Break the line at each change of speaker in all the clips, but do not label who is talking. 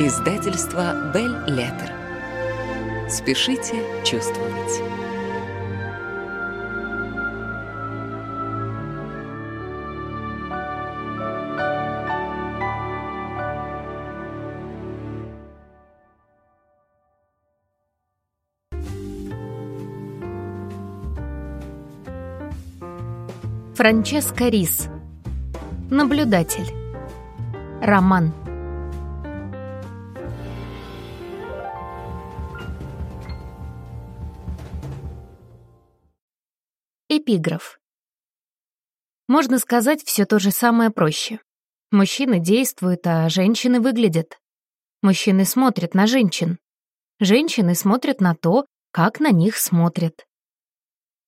Издательство «Бель Леттер». Спешите чувствовать.
Франческо Рис. Наблюдатель. Роман. Эпиграф. Можно сказать все то же самое проще. Мужчины действуют, а женщины выглядят. Мужчины смотрят на женщин. Женщины смотрят на то, как на них смотрят.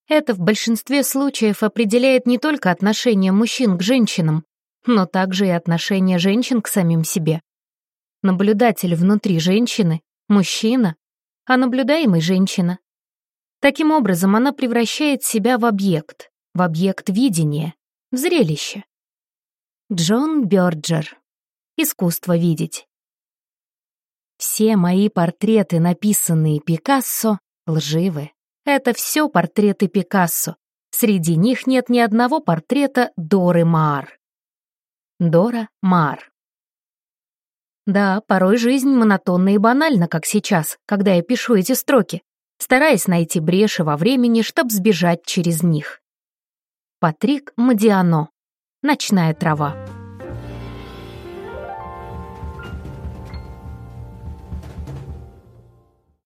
Это в большинстве случаев определяет не только отношение мужчин к женщинам, но также и отношение женщин к самим себе. Наблюдатель внутри женщины — мужчина, а наблюдаемый — женщина. Таким образом, она превращает себя в объект, в объект видения, в зрелище. Джон Бёрджер. Искусство видеть. Все мои портреты, написанные Пикассо, лживы. Это все портреты Пикассо. Среди них нет ни одного портрета Доры Маар. Дора Маар. Да, порой жизнь монотонна и банальна, как сейчас, когда я пишу эти строки, стараясь найти бреши во времени, чтобы сбежать через них. Патрик Мадиано. Ночная трава.